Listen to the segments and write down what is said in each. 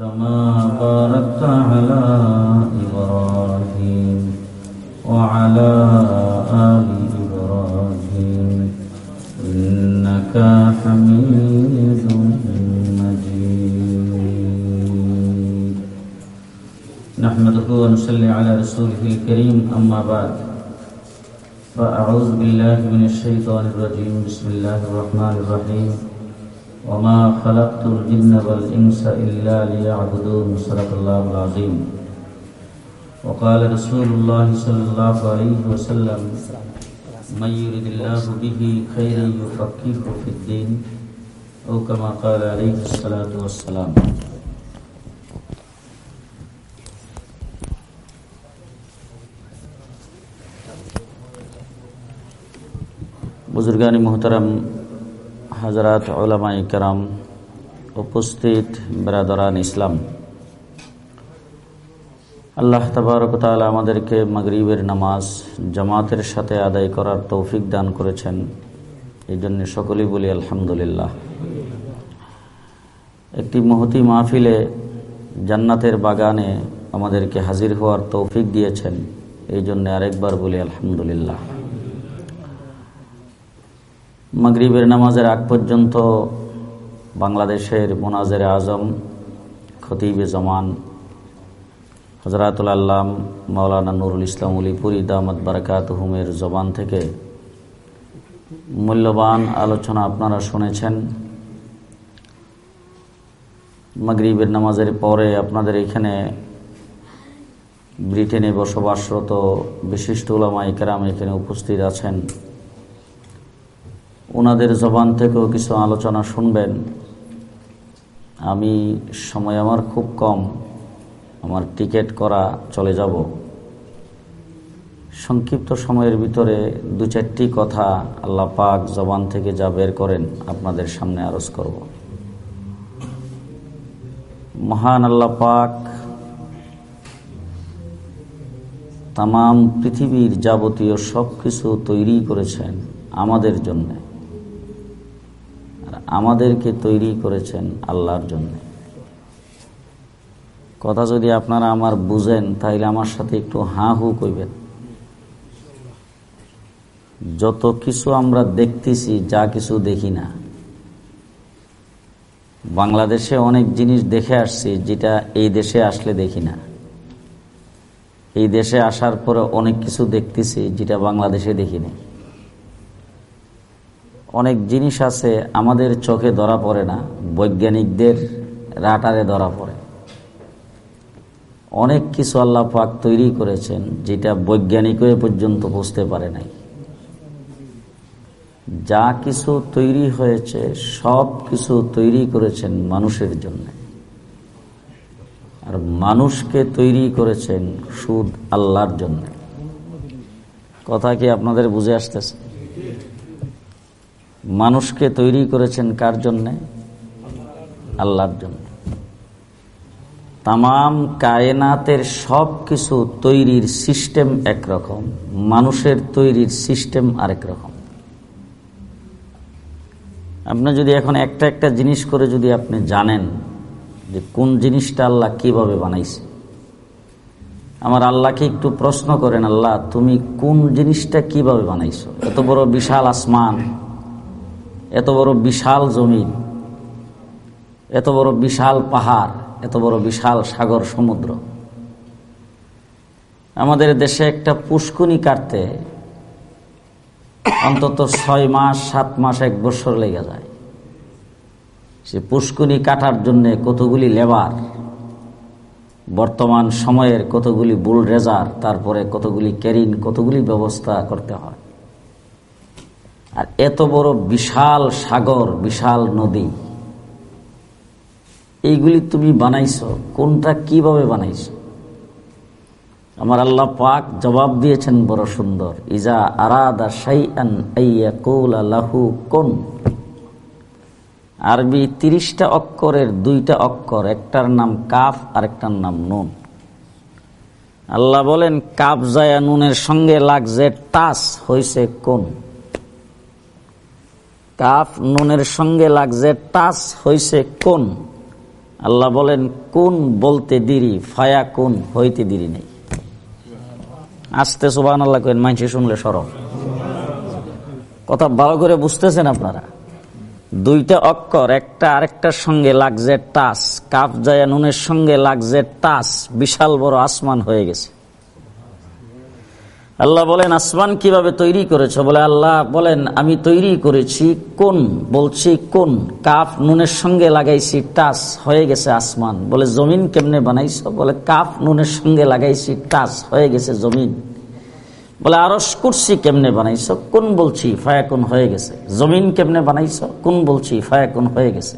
كما باركت على إبراهيم وعلى آل إبراهيم إنك حميد مجيد. نحمده ونصلي على رسوله الكريم أما بعد. فأعوذ بالله من الشيطان الرجيم. بسم الله الرحمن الرحيم. وما خلقت الجن والإنس إلا ليعبدون، صدق الله العظيم. وقال رسول الله صلى الله عليه وسلم، من يرد الله به خيرا يفقهه في الدين، أو كما قال عليه الصلاة والسلام. بزرگان محترم হাজরাত ওলামাই কেরাম উপস্থিত বেরাদরান ইসলাম। আল্লাহ তাবারকতাল আমাদেরকে মাগরিবের নামাজ, জামাতের সাথে আদায় করার তৌফিক দান করেছেন। এই জন্য সকলেই বলি আলহামদুলিল্লাহ। একটি মহতি মাহফিলে জান্নাতের বাগানে আমাদেরকে হাজির হওয়ার তৌফিক দিয়েছেন। এই জন্য আরেকবার বলি আলহামদুলিল্লাহ। মাগরিবের নামাজের আগ পর্যন্ত বাংলাদেশের মোনাজের আজম, খতিবে জমান হজরাতুল আল্লাম মৌলানা নুরুল ইসলাম উলিপুরি দামদ বারকাত হুমের জবান থেকে মূল্যবান আলোচনা আপনারা শুনেছেন। মাগরিবের নামাজের পরে আপনাদের এখানে ব্রিটেনে বসবাসরত বিশিষ্ট ওলামা ইকরাম এখানে উপস্থিত আছেন। ওনাদের জবান থেকেও কিছু আলোচনা শুনবেন। আমি সময় আমার খুব কম, আমার টিকিট করা চলে যাব। সংক্ষিপ্ত সময়ের ভিতরে দু চারটি কথা আল্লাহ পাক জবান থেকে যা বের করেন আপনাদের সামনে আরজ করব। মহান আল্লাহ পাক তাম পৃথিবীর যাবতীয় সব কিছু তৈরি করেছেন আমাদের জন্যে। আমাদেরকে তৈরি করেছেন আল্লাহর জন্য। কথা যদি আপনারা আমার বুঝেন তাহলে আমার সাথে একটু হাঁ হু কইবেন। যত কিছু আমরা দেখতেছি, যা কিছু দেখি না। বাংলাদেশে অনেক জিনিস দেখে আসছি, যেটা এই দেশে আসলে দেখি না। এই দেশে আসার পরে অনেক কিছু দেখতেছি, যেটা বাংলাদেশে দেখি না অনেক জিনিস আছে আমাদের চোখে ধরা পড়ে না, বৈজ্ঞানিকদের রাটারে ধরা পড়ে। অনেক কিছু আল্লাহ পাক তৈরি করেছেন যেটা বৈজ্ঞানিক হয়ে পর্যন্ত বুঝতে পারে নাই। যা কিছু তৈরি হয়েছে, সব কিছু তৈরি করেছেন মানুষের জন্য। আর মানুষকে তৈরি করেছেন সুদ আল্লাহর জন্য। কথা কি আপনাদের বুঝে আসতেছে? মানুষকে তৈরি করেছেন কার জন্যে? আল্লাহর জন্য। তাম কায়নাতের সব কিছু তৈরির সিস্টেম একরকম, মানুষের তৈরির সিস্টেম আরেক রকম। আপনি যদি এখন একটা একটা জিনিস করে যদি আপনি জানেন যে কোন জিনিসটা আল্লাহ কীভাবে বানাইছে। আমার আল্লাহকে একটু প্রশ্ন করেন, আল্লাহ তুমি কোন জিনিসটা কীভাবে বানাইছো? এত বড় বিশাল আসমান এত বড় বিশাল জমিন, এত বড় বিশাল পাহাড়, এত বড় বিশাল সাগর সমুদ্র। আমাদের দেশে একটা পুষ্কুনি কাটতে অন্তত ছয় মাস, সাত মাস, এক বছর লেগে যায়। সে পুষ্কুনি কাটার জন্য কতগুলি লেবার, বর্তমান সময়ের কতগুলি বুল রেজার তারপরে কতগুলি ক্যারিন, কতগুলি ব্যবস্থা করতে হয়। আর এত বড় বিশাল সাগর, বিশাল নদী। এইগুলি তুমি বানাইছ, কোনটা কীভাবে বানাইছ? আমার আল্লাহ পাক জবাব দিয়েছেন বড় সুন্দর, ইজা আরাদা শাইআন আইয়াকুলা লাহু কোন। আরবি তিরিশটা অক্ষরের দুইটা অক্ষর, একটার নাম কাফ আর একটার নাম নুন। আল্লাহ বলেন কাপ জায়া নুনের সঙ্গে লাগছে টাস হইছে কোন। কাফ নুনের সঙ্গে লাগছে টাস হইছে কোন? আল্লাহ বলেন, কোন বলতে দিরি, ফায়া কোন, হইতে দিরি নেই। আসতে সুবাহ আল্লাহ কেন মাইনসি শুনলে সরব কথা ভালো করে বুঝতেছেন আপনারা? দুইটা অক্ষর, একটা আরেকটার সঙ্গে লাগছে টাস কাপ জায়া নুনের সঙ্গে লাগছে টাস বিশাল বড় আসমান হয়ে গেছে। আল্লাহ বলেন, আসমান কীভাবে তৈরি করেছ? বলে আল্লাহ বলেন, আমি তৈরি করেছি কোন? বলছি কোন? কাপ নুনের সঙ্গে লাগাইছি টাস হয়ে গেছে আসমান। বলে, জমিন কেমনে বানাইছ? বলে কাপ নুনের সঙ্গে লাগাইছি টাস হয়ে গেছে জমিন। বলে আরস কুরসি কেমনে বানাইছ? কোন বলছি, ফায়াকুন হয়ে গেছে। জমিন কেমনে বানাইছ? কোন বলছি, ফায়াকুন হয়ে গেছে।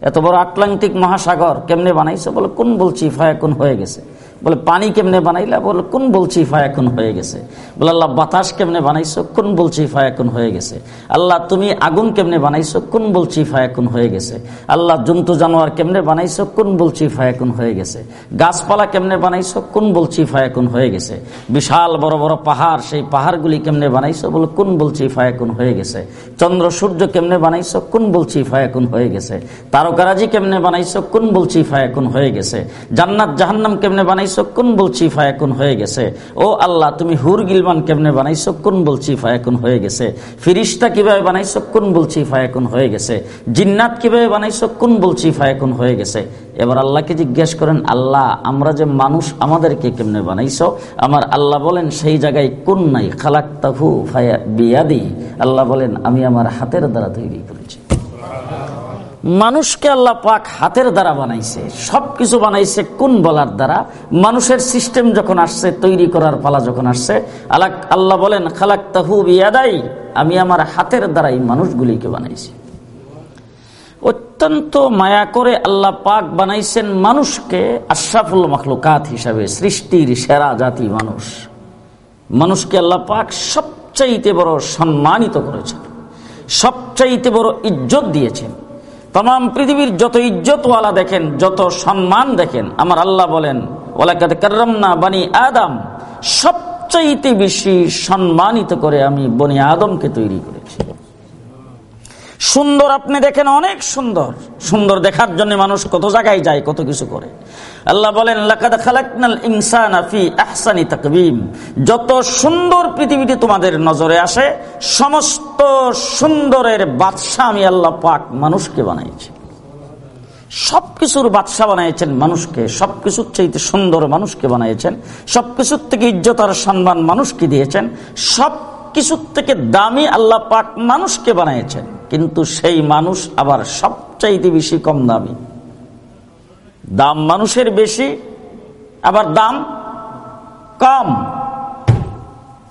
এত বড় আটলান্টিক মহাসাগর কেমনে বানাইছ? বলে, কোন বলছি, ফায়াকুন হয়ে গেছে। বলে, পানি কেমনে বানাইলা? বলে, কোন বলছি ফায়াকুন হয়ে গেছে? বলে, আল্লাহ, বাতাস কেমনে বানাইছো? কোন বলছি ফায়াকুন হয়ে গেছে? আল্লাহ, তুমি আগুন কেমনে বানাইছো? কোন বলছি ফায়াকুন হয়ে গেছে? আল্লাহ, জন্তু, জানোয়ার কেমনে বানাইছো? কোন বলছি ফায়াকুন হয়ে গেছে? গাছপালা কেমনে বানাইছো? কোন বলছি ফায়াকুন হয়ে গেছে? বিশাল বড় বড় পাহাড়, সেই পাহাড়গুলি কেমনে বানাইছো? বলে, কোন বলছি ফায়াকুন হয়ে গেছে? চন্দ্র, সূর্য কেমনে বানাইছো? কোন বলছি ফায়াকুন হয়ে গেছে? তারকারাজি কেমনে বানাইছো? কোন বলছি ফায়াকুন হয়ে গেছে? জান্নাত, জাহান্নাম কেমনে বানাইছো? কোন বলছি ফায়াকুন হয়ে গেছে? ও আল্লাহ, তুমি হুর গিলমান কেমনে বানাইছো? কোন বলছি ফায়াকুন হয়ে গেছে? ফিরিস্তা কীভাবে বানাইছো? কোন বলছি ফায়াকুন হয়ে গেছে? জিন্নাত কীভাবে বানাইছো? কোন বলছি ফায়াকুন হয়ে গেছে? এবার আল্লাহকে জিজ্ঞেস করেন, আল্লাহ, আমরা যে মানুষ আমাদেরকে কেমনে বানাইছো? আমার আল্লাহ বলেন, সেই জায়গায় কোন নাই খালাক তাহু ফায়া বিয়াদি। আল্লাহ বলেন, আমি আমার হাতের দ্বারা তৈরি করেছি। মানুষকে আল্লাহ পাক হাতের দ্বারা বানাইছে। সবকিছু বানাইছে কোন বলার দ্বারা? মানুষের সিস্টেম যখন আসছে, তৈরি করার পালা যখন আসছে, আল্লাহ আল্লাহ বলেন খালাক তাহু বিয়াদাই, আমি আমার হাতের দ্বারাই মানুষগুলিকে বানাইছি। অত্যন্ত মায়া করে আল্লাহ পাক বানাইছেন মানুষকে আশরাফুল মখলুকাত হিসাবে, সৃষ্টির সেরা জাতি মানুষ। মানুষকে আল্লাহ পাক সবচাইতে বড় সম্মানিত করেছেন, সবচাইতে বড় ইজ্জত দিয়েছেন। তাম পৃথিবীর যত ইজ্জতওয়ালা দেখেন, যত সম্মান দেখেন, আমার আল্লাহ বলেন ওলাকাতে বানি আদম, সবচাইতে বেশি সম্মানিত করে আমি বনি আদমকে তৈরি করেছি। সুন্দর আপনি দেখেন অনেক সুন্দর। সুন্দর দেখার জন্য মানুষ কত জায়গায় যায়, কত কিছু করে। আল্লাহ বলেন যত সুন্দর পৃথিবীতে তোমাদের নজরে আসে, সমস্ত সুন্দরের বাদশাহ আমি আল্লাহ পাক মানুষকে বানাইছি। সবকিছুর বাদশাহ বানাইছেন মানুষকে, সবকিছুর চাইতে সুন্দর মানুষকে বানাইছেন, সবকিছুর থেকে ইজ্জত আর সম্মান মানুষকে দিয়েছেন সব কিছুর থেকে দামি আল্লাহ পাক মানুষকে বানিয়েছেন কিন্তু সেই মানুষ আবার সবচাইতে বেশি কম দামি। দাম মানুষের বেশি, আবার দাম কম।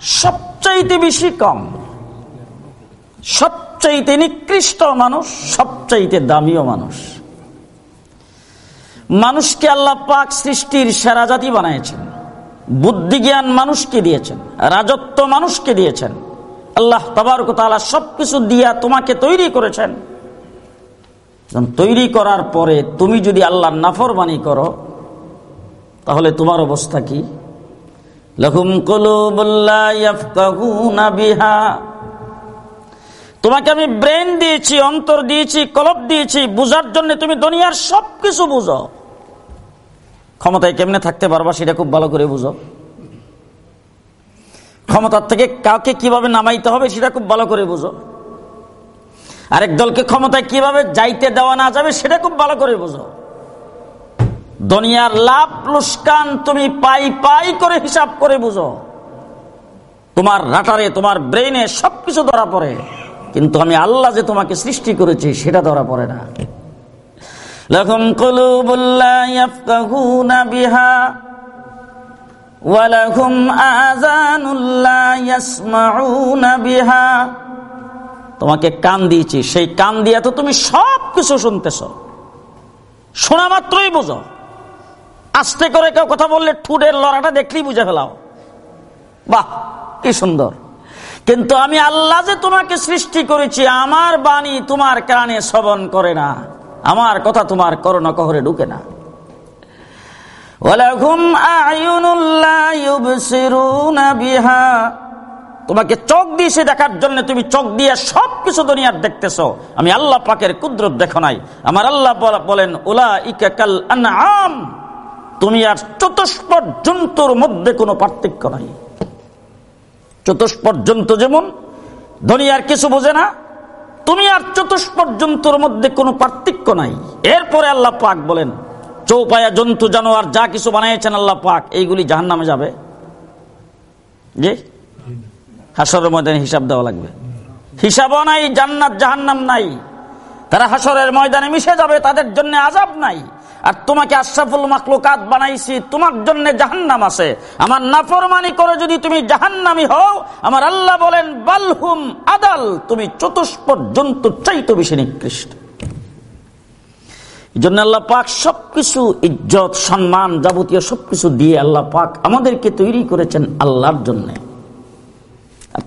সবচাইতে বেশি কম, সবচাইতে নিকৃষ্ট মানুষ, সবচাইতে দামিও মানুষ। মানুষকে আল্লাহ পাক সৃষ্টির সেরা জাতি বানিয়েছেন। বুদ্ধি জ্ঞান মানুষকে দিয়েছেন। রাজত্ব মানুষকে দিয়েছেন। আল্লাহ তালা সবকিছু দিয়া তোমাকে তৈরি করেছেন। তৈরি করার পরে তুমি যদি আল্লাহর নাফরবানি করো, তাহলে তোমার অবস্থা কি? বিহা। তোমাকে আমি ব্রেন দিয়েছি, অন্তর দিয়েছি, কলব দিয়েছি, বুঝার জন্য তুমি দুনিয়ার সবকিছু বুঝো। ক্ষমতায় কেমনে থাকতে পারবা সেটা খুব ভালো করে বুঝো। ক্ষমতার থেকে কাউকে কীভাবে নামাইতে হবে সেটা খুব ভালো করে বুঝো। আরেক দলকে ক্ষমতায় কীভাবে যাইতে দেওয়া না যাবে সেটা খুব ভালো করে বুঝো। দুনিয়ার লাভ লুস্কান তুমি পাই পাই করে হিসাব করে বুঝো। তোমার রাটারে, তোমার ব্রেইনে সবকিছু ধরা পড়ে। কিন্তু আমি আল্লাহ যে তোমাকে সৃষ্টি করেছি সেটা ধরা পড়ে না। লখম কলুবুল্লাহ বিহা। তোমাকে কান দিয়েছি, সেই কান দিয়ে তো তুমি সব কিছু শুনতেছ। শোনা মাত্রই বুঝো। আস্তে করে কেউ কথা বললে ঠুটের লড়াটা দেখলেই বুঝে ফেলাও। বাহ, কি সুন্দর। কিন্তু আমি আল্লাহ যে তোমাকে সৃষ্টি করেছি, আমার বাণী তোমার কানে শ্রবণ করে না। আমার কথা তোমার করোনা কহরে ঢুকে না। তোমাকে চোখ দিয়ে সে দেখার জন্য তুমি চোখ দিয়ে সব কিছু দুনিয়ার দেখতেছো। আমি আল্লাহ পাকের কুদরত দেখো নাই। আমার আল্লাহ বলেন ওলা ইকাল আম তুমি আর চতুষ্পদ জন্তুর মধ্যে কোনো পার্থক্য নাই। চতুষ্পদ জন্তু যেমন দুনিয়ার কিছু বোঝে না, তুমি আর চতুষ্পদ জন্তুর মধ্যে কোনো পার্থক্য নাই। এরপরে আল্লাহ পাক বলেন চৌপায়া জন্তু, জানোয়ার, যা কিছু বানিয়েছেন আল্লাহ পাক, এইগুলি জাহান নামে যাবে। জি? হাসরের ময়দানে হিসাব দেওয়া লাগবে। হিসাবও নাই, জান্নাত জাহান্নাম নাই। তারা হাসরের ময়দানে মিশে যাবে, তাদের জন্য আজাব নাই। আর তোমাকে আশরাফুল মাকলুকাত বানাইছি, তোমার জন্য জাহান্নাম আছে। আমার নাফরমানি করে যদি তুমি জাহান্নামি হও, আমার আল্লাহ বলেন বালহুম আদাল, তুমি চতুষ্পদ জন্তুর চাইতে বেশি নিকৃষ্ট। জন্য আল্লাহ পাক সবকিছু ইজ্জত, সম্মান যাবতীয় সবকিছু দিয়ে আল্লাহ পাক আমাদেরকে তৈরি করেছেন আল্লাহর জন্যে।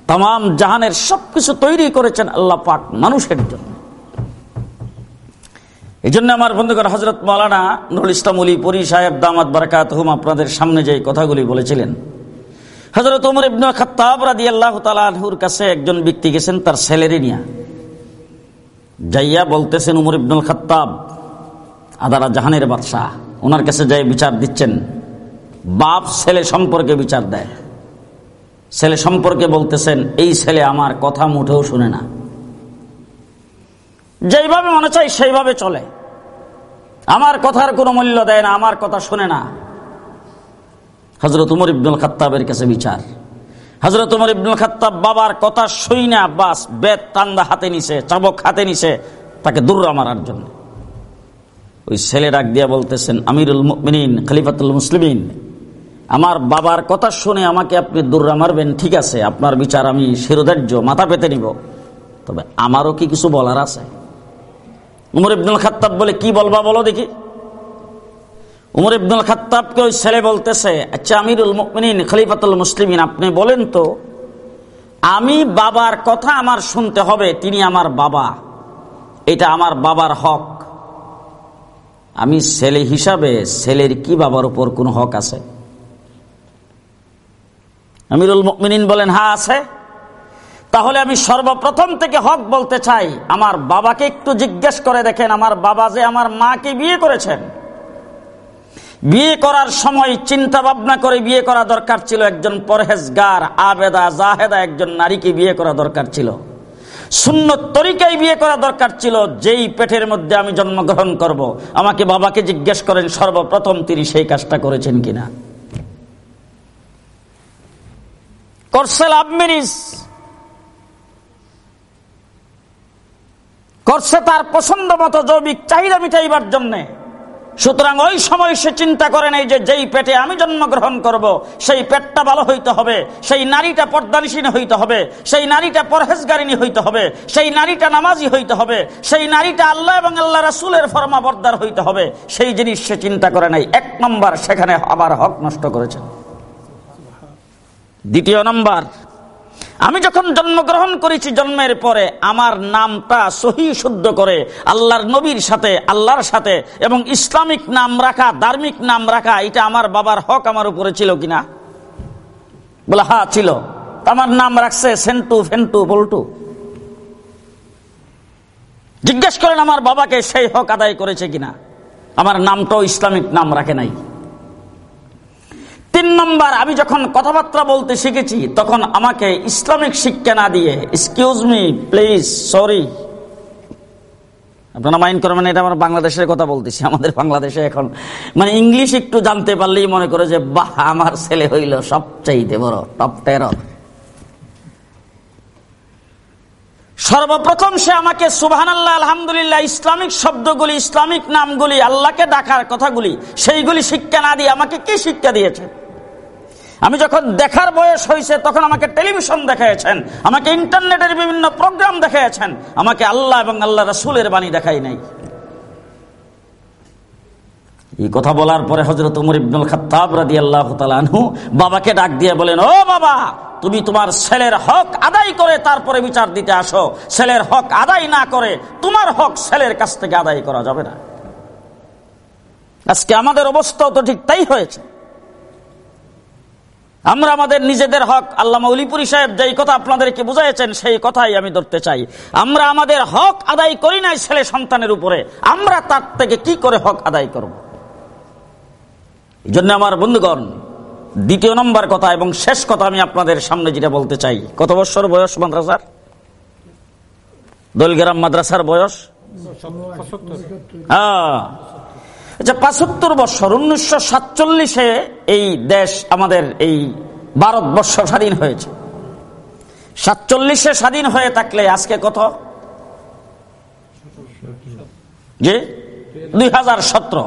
তাম জাহানের সবকিছু তৈরি করেছেন আল্লাহ পাক মানুষের জন্য। এই জন্য আমার বন্ধুগণ হজরত নুরুল ইসলাম উলি পরি সাহেব দামাদ বারাকাত হুম আপনাদের সামনে যে কথাগুলি বলেছিলেন হজরত উমর ইবনু খাত্তাব রাদি আল্লাহ তালুর কাছে একজন ব্যক্তি গেছেন তার ছেলেরে নিয়া। যাইয়া বলতেছেন উমর ইবনুল খাত্তাব আদারা জাহানের বাদশাহ, ওনার কাছে যাই বিচার দিচ্ছেন। বাপ ছেলে সম্পর্কে বিচার দেয়। ছেলে সম্পর্কে বলতেছেন, এই ছেলে আমার কথা মুঠেও শুনে না। যেইভাবে মনে চাই সেইভাবে চলে। আমার কথার কোনো মূল্য দেয় না, আমার কথা শুনে না। হজরত উমর ইবনুল খাত্তাবের কাছে বিচার। হজরত উমর ইবনুল খাত্তাব বাবার কথা শুই না, বাস বেদ কান্দা হাতে নিছে, চাবক হাতে নিছে, তাকে দূর মারার জন্য। ওই ছেলে ডাক দিয়া বলতেছেন, আমিরুল মিনীন খলিফাতুল মুসলিমিন, আমার বাবার কথা শুনে আমাকে আপনি দূররা মারবেন, ঠিক আছে, আপনার বিচার আমি শিরোধার্য, মাথা পেতে নিব। তবে আমারও কি কিছু বলার আছে? উমর ইবনুল খাত্তাব বলে, কি বলবা বলো দেখি। উমর ইবনুল খাত্তাবকে ওই ছেলে বলতেছে আচ্ছা আমিরুল মিনীন খলিফাতুল মুসলিমিন, আপনি বলেন তো, আমি বাবার কথা আমার শুনতে হবে, তিনি আমার বাবা, এটা আমার বাবার হক। আমি ছেলে হিসাবে ছেলের কি বাবার উপর কোন হক আছে? আমিরুল মিনিন বলেন হ্যাঁ আছে। তাহলে আমি সর্বপ্রথম থেকে হক বলতে চাই, আমার বাবাকে একটু জিজ্ঞেস করে দেখেন, আমার বাবা যে আমার মাকে বিয়ে করেছেন। বিয়ে করার সময় চিন্তা ভাবনা করে বিয়ে করা দরকার ছিল, একজন পরহেজগার, আবেদা, জাহেদা, একজন নারীকে বিয়ে করা দরকার ছিল। শূন্য তরিকায় বিয়ে করা দরকার ছিল, যেই পেটের মধ্যে আমি জন্মগ্রহণ করব। আমাকে বাবাকে জিজ্ঞেস করেন, সর্বপ্রথম তিনি সেই কাজটা করেছেন কিনা করসেল ম্যারিজ করছে তার পছন্দ মতো জৈবিক চাহিদা মিটাইবার জন্যে সুতরাং ওই সময় সে চিন্তা করে নেই যে যেই পেটে আমি জন্মগ্রহণ করব, সেই পেটটা ভালো হইতে হবে, সেই নারীটা পর্দানিসীন হইতে হবে, সেই নারীটা পরহেজগারিনী হইতে হবে, সেই নারীটা নামাজি হইতে হবে, সেই নারীটা আল্লাহ এবং আল্লাহ রাসুলের ফরমা বর্দার হইতে হবে, সেই জিনিস সে চিন্তা করে নাই। এক নম্বর সেখানে আবার হক নষ্ট করেছেন। দ্বিতীয় নম্বর আমি যখন জন্মগ্রহণ করেছি জন্মের পরে, আমার নামটা সহি শুদ্ধ করে আল্লাহর নবীর সাথে, আল্লাহর সাথে এবং ইসলামিক নাম রাখা, ধার্মিক নাম রাখা, এটা আমার বাবার হক আমার উপরে ছিল কিনা? বলে হা ছিল। আমার নাম রাখছে সেন্টু, ফেন্টু বল্টু জিজ্ঞেস করেন, আমার বাবাকে সেই হক আদায় করেছে কিনা? আমার নামটাও ইসলামিক নাম রাখে নাই। তিন নম্বর, আমি যখন কথাবার্তা বলতে শিখেছি, তখন আমাকে ইসলামিক শিক্ষা না দিয়ে এক্সকিউজ মি প্লিজ সরি আপনারা মাইন্ড করবেন এটা আমার বাংলাদেশের কথা বলতেছি, আমাদের বাংলাদেশে এখন। মানে ইংলিশ একটু জানতে পারলেই মনে করে যে, বাহ, আমার ছেলে হইল সবচাইতে বড় টপ টেরর সর্বপ্রথম সে আমাকে সুবাহান আল্লাহ আলহামদুলিল্লাহ, ইসলামিক শব্দগুলি, ইসলামিক নামগুলি, আল্লাহকে ডাকার কথাগুলি, সেইগুলি শিক্ষা না দিয়ে আমাকে কি শিক্ষা দিয়েছে? আমি যখন দেখার বয়স হয়েছে, তখন আমাকে টেলিভিশন দেখাইছেন আমাকে ইন্টারনেটের বিভিন্ন প্রোগ্রাম দেখাইছেন আমাকে আল্লাহ এবং আল্লাহ রাসুলের বাণী দেখাই নাই। এই কথা বলার পরে হজরত উমর ইবনুল খাত্তাব রাদি আল্লাহ বাবাকে ডাক দিয়ে বলেন, ও বাবা, তুমি তোমার ছেলের হক আদায় করে তারপরে বিচার দিতে আসো। ছেলের হক আদায় না করে তোমার হক ছেলের কাছ থেকে আদায় করা যাবে না। আজকে আমাদের অবস্থাও তো ঠিক তাই হয়েছে। আমরা আমাদের নিজেদের হক। আল্লাহ মৌলিপুরি সাহেব যেই কথা আপনাদেরকে বুঝাইছেন সেই কথাই আমি ধরতে চাই। আমরা আমাদের হক আদায় করি নাই ছেলে সন্তানের উপরে। আমরা তার থেকে কি করে হক আদায় করব? এই জন্য আমার বন্ধুগণ দ্বিতীয় নম্বর কথা এবং শেষ কথা আমি আপনাদের সামনে যেটা বলতে চাই। কত বছর বয়স মাদ্রাসার? দোলগ্রাম মাদ্রাসার বয়স? হ্যাঁ। আচ্ছা পাঁচাত্তর বছর, উনিশশো সাতচল্লিশে এই দেশ আমাদের এই ভারতবর্ষ স্বাধীন হয়েছে। সাতচল্লিশে স্বাধীন হয়ে থাকলে আজকে কত? যে দুই হাজার সতেরো।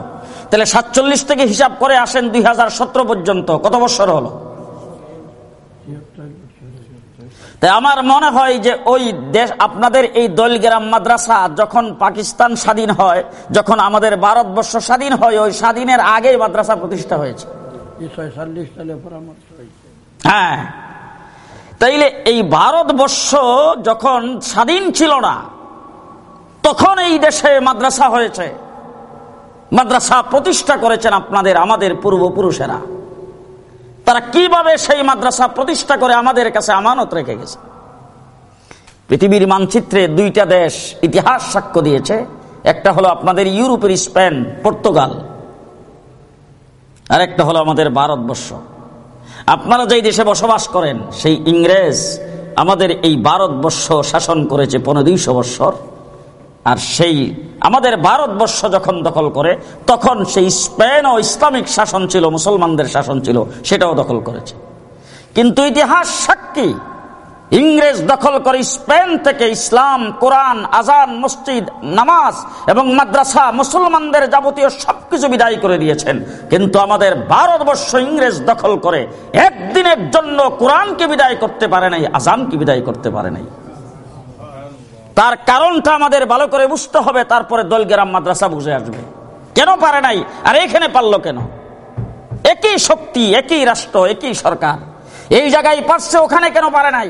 তাহলে সাতচল্লিশ থেকে হিসাব করে আসেন দুই হাজার সতেরো পর্যন্ত। কত বছর হলো? তাই আমার মনে হয় যে ওই দেশ আপনাদের এই দলগ্রাম মাদ্রাসা যখন পাকিস্তান স্বাধীন হয় যখন আমাদের ভারতবর্ষ স্বাধীন হয় ওই স্বাধীনের আগেই মাদ্রাসা প্রতিষ্ঠা হয়েছে। হ্যাঁ। তাইলে এই ভারতবর্ষ যখন স্বাধীন ছিল না তখন এই দেশে মাদ্রাসা হয়েছে। মাদ্রাসা প্রতিষ্ঠা করেছেন আপনাদের আমাদের পূর্বপুরুষেরা। তারা কীভাবে সেই মাদ্রাসা প্রতিষ্ঠা করে আমাদের কাছে আমানত রেখে গেছে? পৃথিবীর মানচিত্রে দুইটা দেশ ইতিহাস সাক্ষ্য দিয়েছে। একটা হলো আপনাদের ইউরোপের স্পেন, পর্তুগাল। আর একটা হলো আমাদের ভারতবর্ষ। আপনারা যেই দেশে বসবাস করেন, সেই ইংরেজ আমাদের এই ভারতবর্ষ শাসন করেছে পনেরো দুইশো বৎসর। আর সেই আমাদের ভারতবর্ষ যখন দখল করে, তখন সেই স্পেন ও ইসলামিক শাসন ছিল, মুসলমানদের শাসন ছিল, সেটাও দখল করেছে। কিন্তু ইতিহাস সাক্ষী, ইংরেজ দখল করে স্পেন থেকে ইসলাম, কোরআন, আজান, মসজিদ, নামাজ এবং মাদ্রাসা মুসলমানদের যাবতীয় সবকিছু বিদায় করে দিয়েছেন। কিন্তু আমাদের ভারতবর্ষ ইংরেজ দখল করে, একদিনের জন্য কোরআনকে বিদায় করতে পারে নাই, আজানকে বিদায় করতে পারে নাই। তার কারণটা আমাদের ভালো করে বুঝতে হবে, তারপরে দলগ্রাম মাদ্রাসা বুঝে আসবে। কেন পারে নাই? আর এখানে পারল কেন? একই শক্তি, একই রাষ্ট্র, একই সরকার। এই জায়গায় পারছে, ওখানে কেন পারে নাই?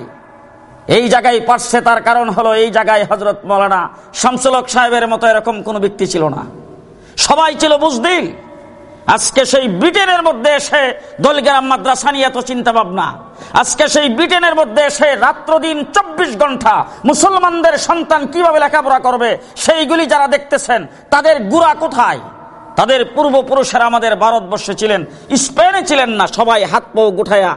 এই জায়গায় পারছে তার কারণ হলো, এই জায়গায় হজরত মৌলানা শামসুলক সাহেবের মতো এরকম কোন ব্যক্তি ছিল না। সবাই ছিল বুঝদিল আজকে সেই ব্রিটেনের মধ্যে এসে দলগ্রাম মাদ্রাসা নিয়ে এত চিন্তা ভাবনা আজকে সেই ব্রিটেনের মধ্যে এসে রাত্র দিন চব্বিশ ঘণ্টা মুসলমানদের সন্তান কীভাবে লেখাপড়া করবে, সেইগুলি যারা দেখতেছেন, তাদের গুড়া কোথায়? তাদের পূর্বপুরুষেরা আমাদের ভারতবর্ষে ছিলেন, স্পেনে ছিলেন না, সবাই হাত পৌ গুঠায়া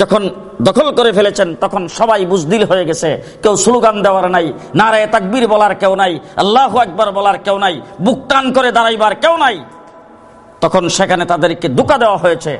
যখন দখল করে ফেলেছেন, তখন সবাই বুজদিল হয়ে গেছে, কেউ স্লোগান দেওয়ার নাই, নারায় তাকবীর বলার কেউ নাই, আল্লাহ একবার বলার কেউ নাই, বুক টান করে দাঁড়াইবার কেউ নাই। তখন সেখানে তাদেরকে দোকা দেওয়া হয়েছে।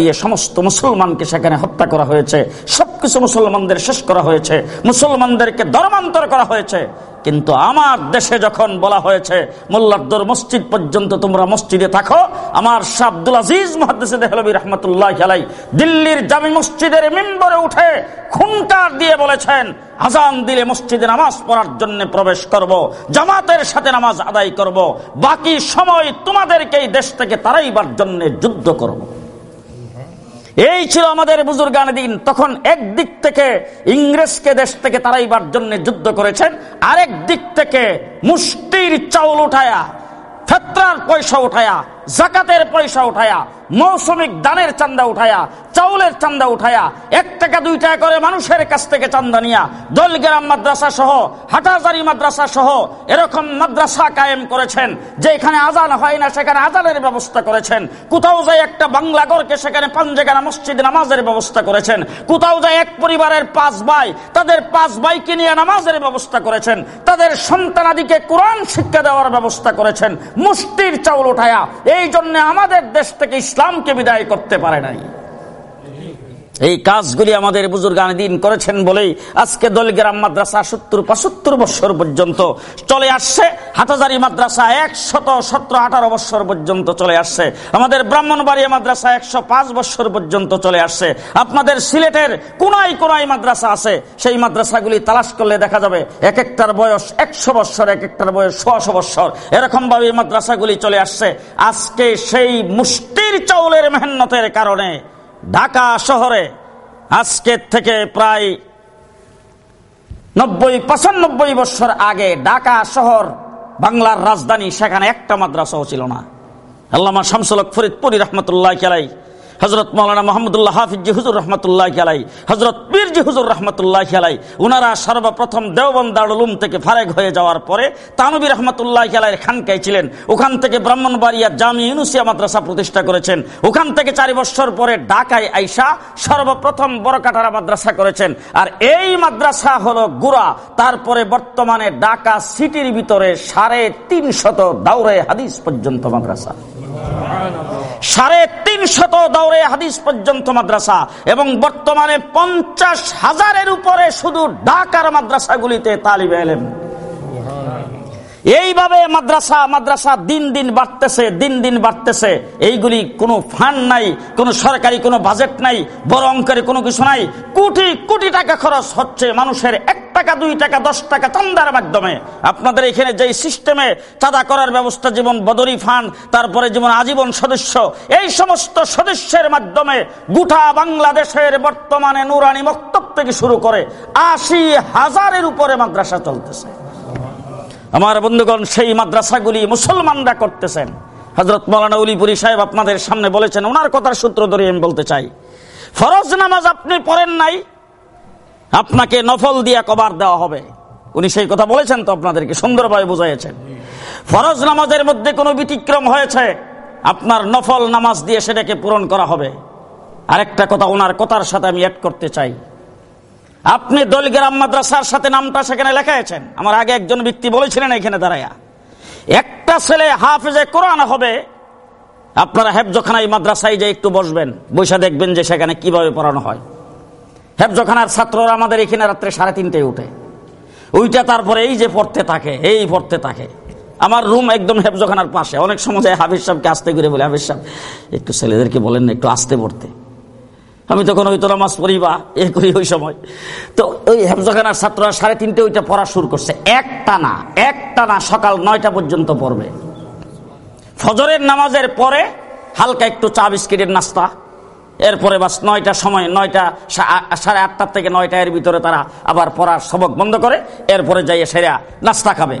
দিয়ে সমস্ত মুসলমানকে সেখানে হত্যা করা হয়েছে, সবকিছু মুসলমানদের শেষ করা হয়েছে, মুসলমানদেরকে ধর্মান্তর করা হয়েছে। কিন্তু আমার দেশে যখন বলা হয়েছে মোল্লাদ্দর মসজিদ পর্যন্ত তোমরা মসজিদে থাকো, আমার শাহ আজিজ মহাদ্দেসে রহমতুল্লাহ আলাই দিল্লির জামি মসজিদের মেম্বরে উঠে খুনকার দিয়ে বলেছেন, আজান দিলে মসজিদে নামাজ পড়ার জন্য প্রবেশ করব, জামাতের সাথে নামাজ আদায় করব, বাকি সময় তোমাদেরকে এই দেশ থেকে তারাইবার জন্য যুদ্ধ করব। এই ছিল আমাদের বুজুর্গান দিন। তখন একদিক থেকে ইংরেজকে দেশ থেকে তারাইবার জন্য যুদ্ধ করেছেন, আরেক দিক থেকে মুষ্টির চাউল উঠায়া, ফেত্রার পয়সা উঠায়া, জাকাতের পয়সা উঠায়া, মৌসুমিক দানের চান্দা উঠায়া চাউলের চান্দা উঠায়া, এক টাকা, দুই টাকা করে মানুষের কাছ থেকে চান্দা নিয়া, দলগ্রাম মাদ্রাসা সহ, হাটাজারি মাদ্রাসা সহ এরকম মাদ্রাসা কায়েম করেছেন যে এখানে আজান হয় না, সেখানে আজানের ব্যবস্থা করেছেন। কোথাও যায় একটা বাংলা ঘরকে, সেখানে পাঞ্জেগানা মসজিদ নামাজের ব্যবস্থা করেছেন। কোথাও যায় এক পরিবারের পাঁচ ভাই, তাদের পাঁচ ভাইকে নিয়ে নামাজের ব্যবস্থা করেছেন। তাদের সন্তানাদিকে কোরআন শিক্ষা দেওয়ার ব্যবস্থা করেছেন, মুষ্টির চাউল উঠায়া। এই জন্য আমাদের দেশ থেকে ইসলামকে বিদায় করতে পারে নাই। এই কাজগুলি আমাদের বুজুর্গান দিন করেছেন বলেই আজকে দলগ্রাম মাদ্রাসা সত্তর পঁচাত্তর বছর পর্যন্ত চলে আসছে। হাটাজারি মাদ্রাসা একশত সতেরো আঠারো বছর পর্যন্ত চলে আসছে। আমাদের ব্রাহ্মণবাড়িয়া মাদ্রাসা একশো পাঁচ বছর পর্যন্ত চলে আসছে। আপনাদের সিলেটের কোনাই কোনাই মাদ্রাসা আছে, সেই মাদ্রাসাগুলি তালাশ করলে দেখা যাবে এক একটার বয়স একশো বছর, এক একটার বয়স সোয়াশো বছর। এরকম ভাবে এই মাদ্রাসাগুলি চলে আসছে। আজকে সেই মুষ্টির চাউলের মেহনতের কারণে ঢাকা শহরে আজকের থেকে প্রায় নব্বই, পঁচানব্বই বছর আগে ঢাকা শহর বাংলার রাজধানী, সেখানে একটা মাদ্রাসাও ছিল না। আল্লামা শামসুলক ফরিদপুরি রহমতুল্লাহ খেলাই হজরত মৌলানা মোহাম্মদুল্লাহ হাফিজ হুজুর রহমতুল্লাহ আলাই হজরত পীর হুজুর রহমতুল্লাহ আলাই উনারা সর্বপ্রথম দেওবন দারুলুম থেকে ফারেক হয়ে যাওয়ার পরে তানবী রহমতুল্লাহ আলাইয়ের খানকায় ছিলেন। ওখান থেকে ব্রাহ্মণবাড়িয়া জামি ইউনুসিয়া মাদ্রাসা প্রতিষ্ঠা করেছেন। ওখান থেকে চারি বছর পরে ঢাকায় আইসা সর্বপ্রথম বড়কাটারা মাদ্রাসা করেছেন। আর এই মাদ্রাসা হলো গুড়া। তারপরে বর্তমানে ঢাকা সিটির ভিতরে সাড়ে তিন শত দাউরে হাদিস পর্যন্ত মাদ্রাসা। সাড়ে তিন শত দৌড়ে হাদিস পর্যন্ত মাদ্রাসা এবং বর্তমানে পঞ্চাশ হাজারের উপরে শুধু ঢাকার মাদ্রাসাগুলিতে তালিবে এলেন এইভাবে মাদ্রাসা মাদ্রাসা দিন দিন বাড়তেছে, দিন দিন বাড়তেছে। এইগুলি কোনো ফান্ড নাই, কোনো সরকারি কোনো বাজেট নাই, বড় অঙ্কের কোনো কিছু নাই। কোটি কোটি টাকা খরচ হচ্ছে মানুষের, এক টাকা, দুই টাকা, দশ টাকা চান্দার মাধ্যমে। আপনাদের এখানে যেই সিস্টেমে চাঁদা করার ব্যবস্থা, যেমন বদরি ফান্ড, তারপরে যেমন আজীবন সদস্য, এই সমস্ত সদস্যের মাধ্যমে গোটা বাংলাদেশের বর্তমানে নুরানি মক্তব থেকে শুরু করে আশি হাজারের উপরে মাদ্রাসা চলতেছে। আমার বন্ধুগণ, সেই মাদ্রাসাগুলি মুসলমানরা করতেছেন। হজরত মৌলানা উলিপুরি সাহেব আপনাদের সামনে বলেছেন, ওনার কথার সূত্র ধরে আমি বলতে চাই, ফরজ নামাজ আপনি পড়েন নাই, আপনাকে নফল দিয়া কবার দেওয়া হবে। উনি সেই কথা বলেছেন তো আপনাদেরকে সুন্দরভাবে বুঝাইছেন ফরজ নামাজের মধ্যে কোনো ব্যতিক্রম হয়েছে, আপনার নফল নামাজ দিয়ে সেটাকে পূরণ করা হবে। আরেকটা কথা, ওনার কথার সাথে আমি অ্যাড করতে চাই। আপনি দলগ্রাম মাদ্রাসার সাথে নামটা সেখানে লেখা আছেন আমার আগে একজন ব্যক্তি বলেছিলেন এখানে দাঁড়াইয়া। একটা ছেলে হাফেজে কোরআন হবে, আপনারা হেফজখানায় মাদ্রাসায় যে একটু বসবেন বৈশা দেখবেন যে সেখানে কীভাবে পড়ানো হয়। হেফজখানার ছাত্ররা আমাদের এখানে রাত্রে সাড়ে তিনটায় উঠে। ওইটা তারপরে এই যে পড়তে থাকে, এই পড়তে থাকে। আমার রুম একদম হেফজখানার পাশে। অনেক সময় হাফিজ সাহেবকে আসতে করে বলে, হাফিজ সাহেব, একটু ছেলেদেরকে বলেন একটু আসতে পড়তে। আমি তখন ওই তো নামাজ পড়ি বা এ করি ওই সময়। তো ওই হেফজখানার ছাত্ররা সাড়ে তিনটে ওইটা পড়া শুরু করছে। একটা না একটা না সকাল নয়টা পর্যন্ত পড়বে। ফজরের নামাজের পরে হালকা একটু চা বিস্কিটের নাস্তা। এরপরে বাস নয়টার সময়, নয়টা সাড়ে আটটার থেকে নয়টা এর ভিতরে তারা আবার পড়ার সবক বন্ধ করে, এরপরে যাইয়ে সেরা নাস্তা খাবে।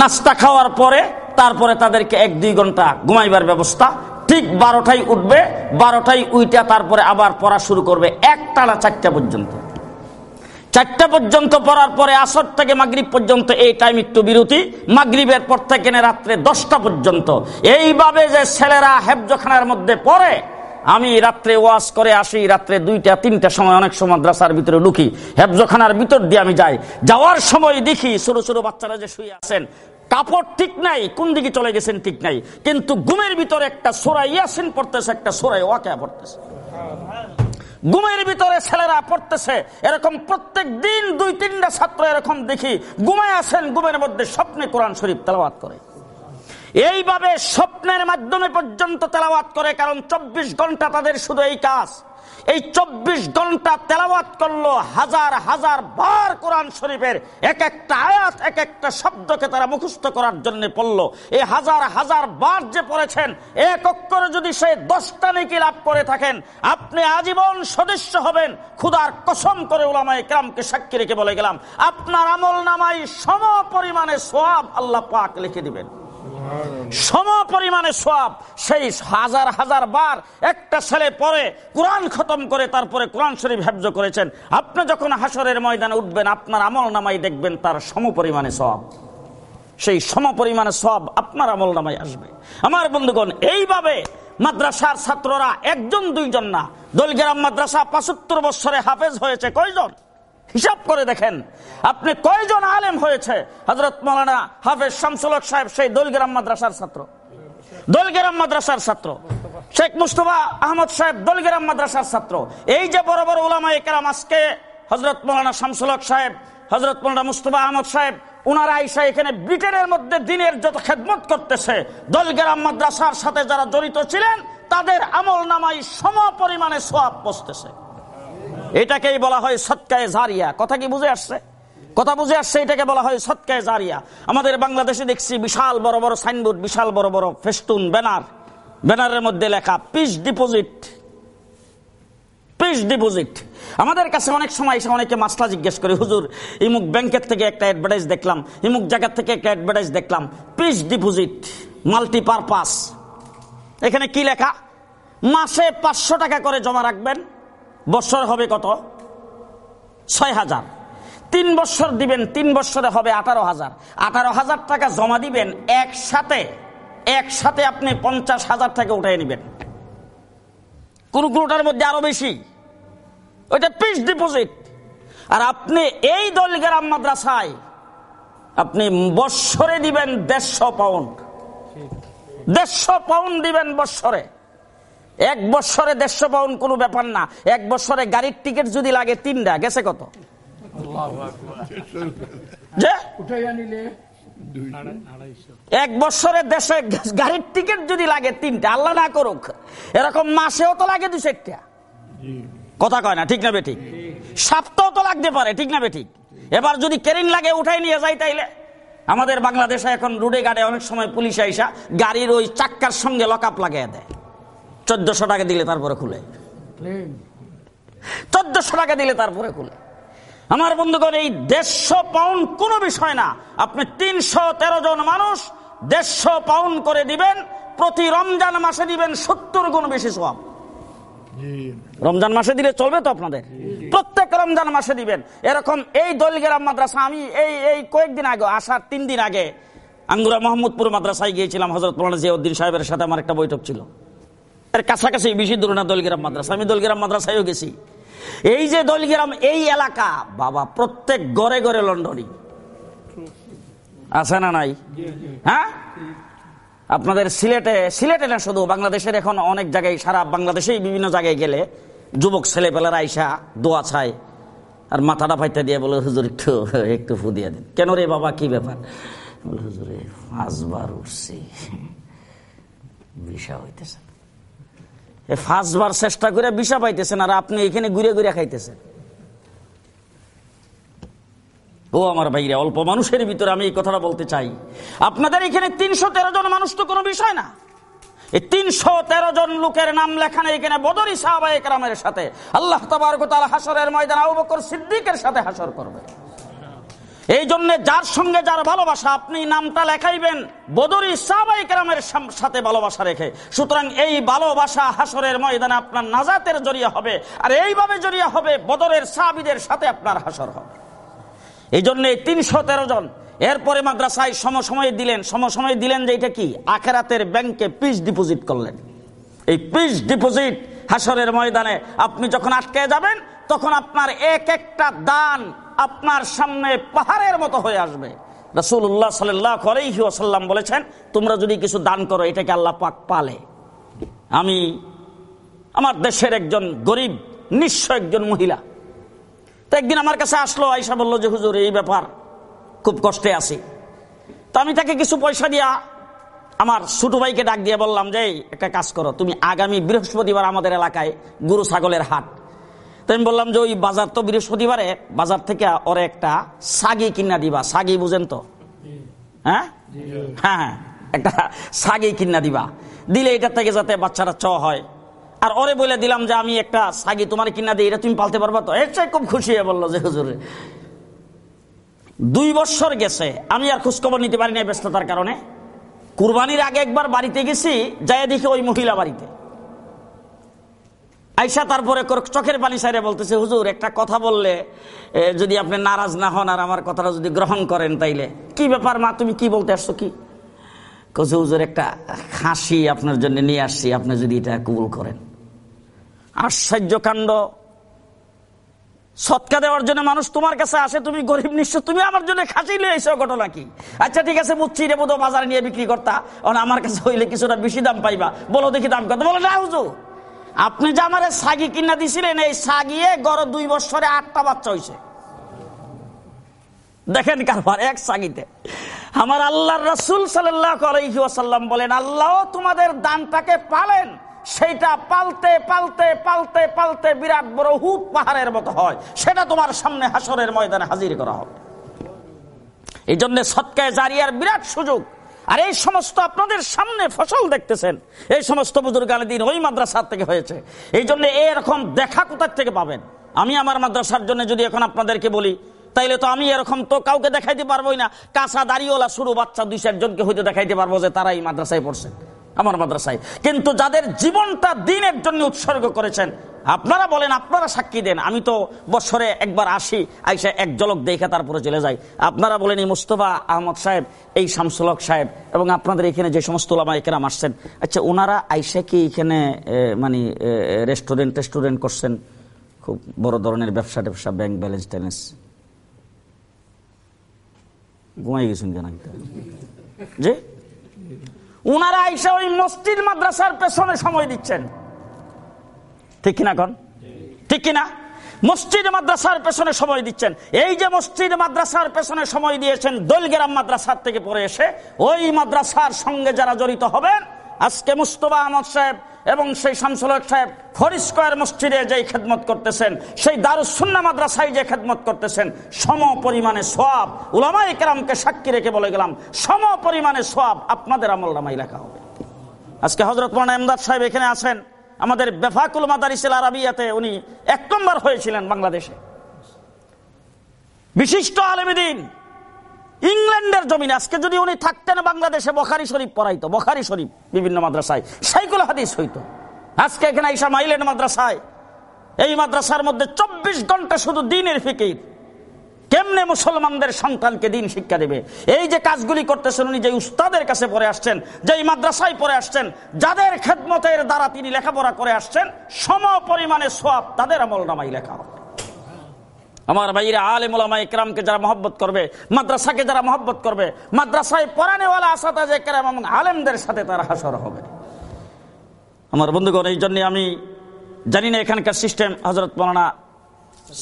নাস্তা খাওয়ার পরে তারপরে তাদেরকে এক দুই ঘণ্টা ঘুমাইবার ব্যবস্থা ঠিক বারোটায় উঠবে, বারোটায় উইটা তারপরে আবার পড়া শুরু করবে একটানা চারটা পর্যন্ত। চারটা পর্যন্ত পড়ার পরে আসর থেকে মাগরীব পর্যন্ত এই টাইম একটু বিরতি, মাগরীবের পর থেকে রাত্রে দশটা পর্যন্ত। এইভাবে যে ছেলেরা হেফজখানার মধ্যে পড়ে, আমি রাত্রে ওয়াশ করে আসি, রাত্রে দুইটা, তিনটা সময় অনেক সময় মাদ্রাসার ভিতরে ঢুকি। হেফজখানার ভিতর দিয়ে আমি যাই। যাওয়ার সময় দেখি ছোট ছোট বাচ্চারা যে শুয়ে আছেন কাপড় ঠিক নাই, কোন দিকে চলে গেছেন ঠিক নাই। কিন্তু গুমের ভিতরে একটা সোরাই ইয়াসিন পড়তেছে, একটা সোরাই ওয়াকা পড়তেছে। গুমের ভিতরে ছেলেরা পড়তেছে, এরকম প্রত্যেক দিন দুই, তিনটা ছাত্র এরকম দেখি গুমায় আছেন গুমের মধ্যে স্বপ্নে কোরআন শরীফ তেলাওয়াত করে। এইভাবে স্বপ্নের মাধ্যমে পর্যন্ত তেলাওয়াত করে, কারণ চব্বিশ ঘণ্টা তাদের শুধু এই কাজ। এই চব্বিশ ঘণ্টা তেলাওয়াত করল হাজার হাজার বার কোরআন শরীফের এক একটা আয়াত, এক একটা শব্দকে তারা মুখস্থ করার জন্য পড়ল। এই হাজার হাজার বার যে পড়েছেন, এক অক্ষরে যদি সে দশটা নেকি লাভ করে থাকেন, আপনি আজীবন সদস্য হবেন। খুদার কসম করে ওলামায় ক্রামকে সাক্ষী রেখে বলে গেলাম, আপনার আমল নামাই সম পরিমাণে সোয়াব আল্লাহ পাক লিখে দিবেন। সম পরিমাণে সব সেই হাজার হাজার বার একটা ছেলে পরে কোরআন খতম করে তারপরে কোরআন শরীফ হেফজ করেছেন। আপনি যখন হাসরের ময়দানে উঠবেন, আপনার আমল নামাই দেখবেন তার সম পরিমাণে সব সেই সম পরিমাণে সব আপনার আমল নামাই আসবে। আমার বন্ধুগণ, এইভাবে মাদ্রাসার ছাত্ররা একজন, দুইজন না। দলগ্রাম মাদ্রাসা পঁচাত্তর বছরে হাফেজ হয়েছে কয়জন? হিসাব করে দেখেন। আপনি কয়জন আলেম হয়েছে? হজরত মৌলানা হাফেজ শামসুলক সাহেব, সেই দোলগ্রাম মাদ্রাসার ছাত্র। দোলগ্রাম মাদ্রাসার ছাত্র। শেখ মুস্তফা আহমদ সাহেব, দোলগ্রাম মাদ্রাসার ছাত্র। এই যে বড় বড় ওলামা একরাম আজকে হজরত মৌলানা শামসুলক সাহেব হজরত মৌলানা মুস্তফা আহমদ সাহেব, উনারা আইসা এখানে ব্রিটেনের মধ্যে দিনের যত খেদমত করতেছে, দলগ্রাম মাদ্রাসার সাথে যারা জড়িত ছিলেন, তাদের আমল নামাই সম পরিমাণে সোয়াব বসতেছে। এটাকেই বলা হয় সৎকায় জারিয়া। কথা কি বুঝে আসছে? কথা বুঝে আসছে, এটাকে বলা হয় সৎকায় জারিয়া। আমাদের বাংলাদেশে দেখছি বিশাল বড় বড় সাইনবোর্ড, বিশাল বড় বড় ফেস্টুন, ব্যানার। ব্যানারের মধ্যে লেখা পিস ডিপোজিট পিস ডিপোজিট আমাদের কাছে অনেক সময় এসে অনেকে মাসলা জিজ্ঞেস করে, হুজুর, ইমুক ব্যাংকের থেকে একটা অ্যাডভার্টাইজ দেখলাম, ইমুক জায়গার থেকে একটা অ্যাডভার্টাইজ দেখলাম পিস ডিপোজিট মাল্টিপারপাস এখানে কি লেখা? মাসে পাঁচশো টাকা করে জমা রাখবেন বছর হবে কত? ছয় হাজার। তিন বছর দিবেন, তিন বছরে হবে আঠারো হাজার। আঠারো হাজার টাকা জমা দিবেন একসাথে। একসাথে আপনি পঞ্চাশ হাজার টাকা উঠাই নেবেন। কোন কোনোটার মধ্যে আরও বেশি। ওইটা পিস ডিপোজিট। আর আপনি এই দলগ্রাম মাদ্রাসায় আপনি বৎসরে দিবেন দেড়শো পাউন্ড। দেড়শো পাউন্ড দিবেন বৎসরে। এক বৎসরে দেড়শো পাউন্ড কোনো ব্যাপার না। এক বৎসরে গাড়ির টিকিট যদি লাগে তিনটা গেছে কত? এক বছরে দেশে গাড়ির টিকিট যদি লাগে তিনটা আল্লাহ না করুক। এরকম মাসেও তো লাগে দু চারটা কথা কয় না ঠিক না বেঠিক? সপ্তাহ তো লাগতে পারে ঠিক না বেঠিক? এবার যদি কেরিন লাগে উঠাই নিয়ে যাই তাইলে। আমাদের বাংলাদেশে এখন রুডে গাড়ে অনেক সময় পুলিশ আইসা গাড়ির ওই চাক্কার সঙ্গে লকআপ লাগিয়ে দেয়। চোদ্দশো টাকা দিলে তারপরে খুলে। চোদ্দশো টাকা দিলে তারপরে খুলে। আমার বন্ধুগণ, এই দেড়শো পাউন্ড কোনো বিষয় না। আপনি তিনশো তেরো জন মানুষ দেড়শো পাউন্ড করে দিবেন, প্রতি রমজান মাসে দিবেন সত্তর গুণ বেশি সব রমজান মাসে দিলে চলবে তো আপনাদের? প্রত্যেক রমজান মাসে দিবেন। এরকম এই দলগেরাম মাদ্রাসা, আমি এই এই কয়েকদিন আগে আসার তিন দিন আগে আঙ্গুরা মোহাম্মদপুর মাদ্রাসায় গিয়েছিলাম হজরত মৌলানা জিয়াউদ্দিন সাহেবের সাথে আমার একটা বৈঠক ছিল। এর কাছাকাছি বেশি দূর না দলগেরাম মাদ্রাসা। আমি দলগেরাম মাদ্রাসায়ও গেছি। এই যে দলগেরাম, এই এলাকা, বাবা, প্রত্যেক গড়ে গড়ে লন্ডনী। আছে না নাই? হ্যাঁ? আপনাদের সিলেটে সিলেটে না শুধু, বাংলাদেশের এখন অনেক জায়গায়, সারা বাংলাদেশেই বিভিন্ন জায়গায় গেলে যুবক ছেলেপেলারা আইসা দোয়া চায়, আর মাথাটা ফাইতে দিয়ে বলে, হুজুর, একটু একটু ফু দিয়ে দিন। কেন রে বাবা, কি ব্যাপার? বলে, হুজুরে, পাঁচবার উঠছি। বিষা হইতেছে। পাঁচবার চেষ্টা করে বিষা পাইতেছেন আর আপনি এখানে ঘুরে ঘুরে খাইতেছেন। ও আমার ভাইরা, অল্প মানুষের ভিতরে আমি এই কথাটা বলতে চাই। আপনাদের এখানে তিনশো তেরো জন মানুষ তো কোনো বিষয় না। এই তিনশো তেরো জন লোকের নাম লেখানে এখানে বদরি সাহাবা একরামের সাথে। আল্লাহ তবরকতাল হাসরের ময়দান আবু বকর সিদ্দিকের সাথে হাসর করবে। এই জন্য যার সঙ্গে যার ভালোবাসা, আপনি নামটা লেখাইবেন। বদরি সাহাবাই কেরামের সাথে ভালোবাসা রেখে। সুতরাং এই ভালোবাসা হাসরের ময়দানে আপনার নাজাতের জড়িয়ে হবে। আর এইভাবে জড়িয়ে হবে, বদরের সাবিদের সাথে আপনার হাসর হবে। এই জন্য তিনশো তেরো জন, এরপরে মাদ্রাসায় সমসময় দিলেন। সমসময় দিলেন যে এটা কি? আখেরাতের ব্যাংকে পিস ডিপোজিট করলেন। এই পিস ডিপোজিট হাসরের ময়দানে আপনি যখন আটকে যাবেন, তখন আপনার এক একটা দান আপনার সামনে পাহাড়ের মতো হয়ে আসবে। রসুল্লাহ সাল্লাম বলেছেন তোমরা যদি কিছু দান করো এটাকে আল্লাহ পাক পালে। আমি আমার দেশের একজন গরিব নিঃস্ব একজন মহিলা। তো একদিন আমার কাছে আসলো আইসা বলল যে হুজুর এই ব্যাপার খুব কষ্টে আছি। তো আমি তাকে কিছু পয়সা দিয়া আমার ছোট ভাইকে ডাক দিয়ে বললাম যে "এই, একটা কাজ করো তুমি আগামী বৃহস্পতিবার আমাদের এলাকায় গরু ছাগলের হাট। তো আমি বললাম যে ওই বাজার তো বৃহস্পতিবারে, বাজার থেকে ওরে একটা সাগি কিনা দিবা। সাগি বুঝেন তো? হ্যাঁ? হ্যাঁ হ্যাঁ। একটা সাগি কিনা দিবা। দিলে এটা থেকে যাতে বাচ্চারা চ হয়। আর ওরে বলে দিলাম যে আমি একটা সাগি তোমার কিনা দিই, এটা তুমি পালতে পারবা তো? এর খুব খুশি হয়ে বলল যে হুজুর। দুই বছর গেছে, আমি আর খোঁজখবর নিতে পারি না ব্যস্ততার কারণে। কুরবানির আগে একবার বাড়িতে গেছি যাই দেখি ওই মহিলা বাড়িতে। আইসা তারপরে চোখের পানি সাইরে বলতেছে, হুজুর, একটা কথা বললে যদি আপনি নারাজ না হন আর আমার কথাটা যদি গ্রহণ করেন তাইলে। কি ব্যাপার মা, তুমি কি বলতে আসছো, কি? কছে হুজুর, একটা খাসি আপনার জন্য নিয়ে আসছি, আপনি যদি এটা কবুল করেন। আশ্চর্য কাণ্ড। সৎকা দেওয়ার জন্য মানুষ তোমার কাছে আসে, তুমি গরিব, নিশ্চয় তুমি আমার জন্য খাসি লিয়ে এসো ঘটনা কি? আচ্ছা ঠিক আছে, মুচ্ছি রে, বোধ বাজারে নিয়ে বিক্রি করতা। আমার কাছে হইলে কিছুটা বেশি দাম পাইবা। বলো দেখি দাম কত। বলো না, হুজুর। আপনি যে আমার সাগি কিনা দিছিলেন, এই সাগিয়ে গড় দুই বছরে আটটা বাচ্চা হয়েছে দেখেন কারবার, এক সাগিতে। আমার আল্লাহর রসুল সাল্লাম বলেন, আল্লাহ তোমাদের দানটাকে পালেন, সেটা পালতে পালতে পালতে পালতে বিরাট বড় হুপ পাহাড়ের মতো হয়। সেটা তোমার সামনে হাসরের ময়দানে হাজির করা হবে। এই জন্য সৎকায় জারিয়ার বিরাট সুযোগ। আর এই সমস্ত আপনাদের সামনে ফসল দেখতেছেন। এই সমস্ত বুজুর্গানের দিন ওই মাদ্রাসার থেকে হয়েছে। এই জন্য এরকম দেখা কোথার থেকে পাবেন? আমি আমার মাদ্রাসার জন্য যদি এখন আপনাদেরকে বলি, তাইলে তো আমি এরকম তো কাউকে দেখাইতে পারবোই না। কাঁচা দাড়িওয়ালা শুরু বাচ্চা দুই চারজনকে হয়তো দেখাইতে পারব যে তারা এই মাদ্রাসায় পড়ছে আমার মাদ্রাসায়। কিন্তু যাদের জীবনটা দিনের জন্য উৎসর্গ করেছেন, আপনারা বলেন, আপনারা সাক্ষী দেন, আমি তো বছরে একবার আসি, আইসা এক জলক দেখে তারপরে চলে যাই। আপনারা বলেন, এই মুস্তফা আহমদ সাহেব, এই শামসুলক সাহেব, এবং আপনাদের এখানে যে সমস্ত ওলামা এখানে আসছেন আচ্ছা ওনারা আইসা কি এখানে মানে রেস্টুরেন্ট টেস্টুরেন্ট করছেন? খুব বড় ধরনের ব্যবসা ট্যাবসা, ব্যাংক ব্যালেন্স ট্যালেন্স। ঘুমাই গেছেন কেন? যে উনারা আইসা ওই মসজিদ মাদ্রাসার পেছনে সময় দিচ্ছেন। ঠিক কিনা কন? ঠিক কিনা? মসজিদ মাদ্রাসার পেছনে সময় দিচ্ছেন। এই যে মসজিদ মাদ্রাসার পেছনে সময় দিয়েছেন, দোলগেরাম মাদ্রাসার থেকে পরে এসে ওই মাদ্রাসার সঙ্গে যারা জড়িত হবেন আজকে মুস্তফা আহমদ সাহেব এবং সেই শামসুল সাহেব ফরিস স্কয়ার মসজিদে যেই খেদমত করতেছেন, সেই দারুসুন্না মাদ্রাসায় যে খেদমত করতেছেন, সম পরিমাণে সোয়াব উলামা একরামকে সাক্ষী রেখে বলে গেলাম, সম পরিমাণে সোয়াব আপনাদের আমল নামাই লেখা হবে। আজকে হজরত মৌলানা এমদাদ সাহেব এখানে আছেন, আমাদের বেফাকুল মাদারিসেল আরবিয়াতে উনি এক নম্বর হয়েছিলেন বাংলাদেশে। বিশিষ্ট আলমদিন ইংল্যান্ডের জমিনে। আজকে যদি উনি থাকতেন বাংলাদেশে, বখারি শরীফ পড়াইতো, বখারি শরীফ, বিভিন্ন মাদ্রাসায়। সাইকুল হাদিস হইতো। আজকে এখানে আইসা মাইলেন মাদ্রাসায়। এই মাদ্রাসার মধ্যে চব্বিশ ঘণ্টা শুধু দিনের ফিকির। কেমনে মুসলমানদের সন্তানকে দিন শিক্ষা দেবে? এই যে কাজগুলি করতেছেন উনি, যে উস্তাদের কাছে পড়ে আসছেন, যে মাদ্রাসায় পড়ে আসছেন, যাদের খেদমতের দ্বারা তিনি লেখাপড়া করে আসছেন, সম পরিমাণে সোয়াব তাদের আমল নামাই লেখা হবে। আমার ভাইরা আলেম ওলামা ইকরামকে যারা মহব্বত করবে, মাদ্রাসাকে যারা মহব্বত করবে, মাদ্রাসায় পড়ানেওয়ালা আসাতা যে কেরাম এবং আলেমদের সাথে তারা হাসর হবে। আমার বন্ধুগণ, এই জন্যে আমি জানি না এখানকার সিস্টেম হজরত মৌলানা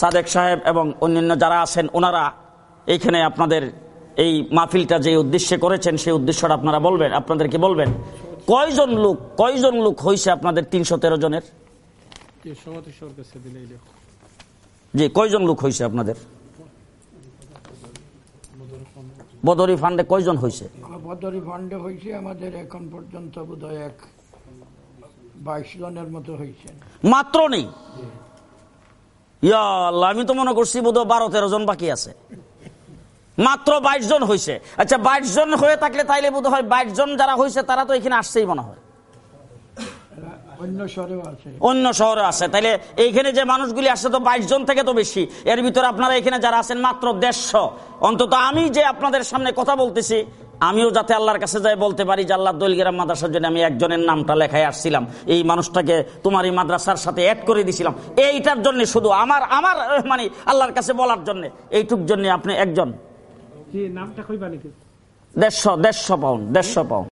সাদেক সাহেব এবং অন্যান্য যারা আছেন, ওনারা এইখানে আপনাদের এই মাহফিলটা যে উদ্দেশ্যে করেছেন, সেই উদ্দেশ্যটা আপনারা বলবেন আপনাদেরকে বলবেন? কয়জন লোক কয়জন লোক হয়েছে আপনাদের তিনশো তেরো জনের? জি কয়জন লোক হয়েছে আপনাদের? বদরি ফান্ডে কয়জন হয়েছে বদরি ফান্ডে হয়েছে আমাদের এখন পর্যন্ত বোধহয় এক বাইশ জনের মতো হয়েছে মাত্র নেই? ইয়া আল্লাহ, আমি তো মনে করছি বোধ বারো তেরো জন বাকি আছে। মাত্র বাইশ জন হয়েছে আচ্ছা বাইশ জন হয়ে থাকলে তাইলে বোধ হয় বাইশ জন যারা হয়েছে তারা তো এখানে আসছেই মনে হয়। অন্য শহরে আছে। তাইলে এইখানে যে মানুষগুলি আসছে তো বাইশ জন থেকে তো বেশি। এর ভিতরে আপনারা এখানে যারা আছেন মাত্র দেড়শো। অন্তত আমি যে আপনাদের সামনে কথা বলতেছি আমিও যাতে আল্লাহর কাছে যাই বলতে পারি যে আল্লাহ দলগেরাম মাদ্রাসার জন্য আমি একজনের নামটা লেখায় আসছিলাম। এই মানুষটাকে তোমার এই মাদ্রাসার সাথে অ্যাড করে দিছিলাম। এইটার জন্য শুধু আমার আমার মানে আল্লাহর কাছে বলার জন্য। এইটুক জন্য আপনি একজন। দেড়শো দেড়শো পাউন্ড দেড়শো পাউন্ড।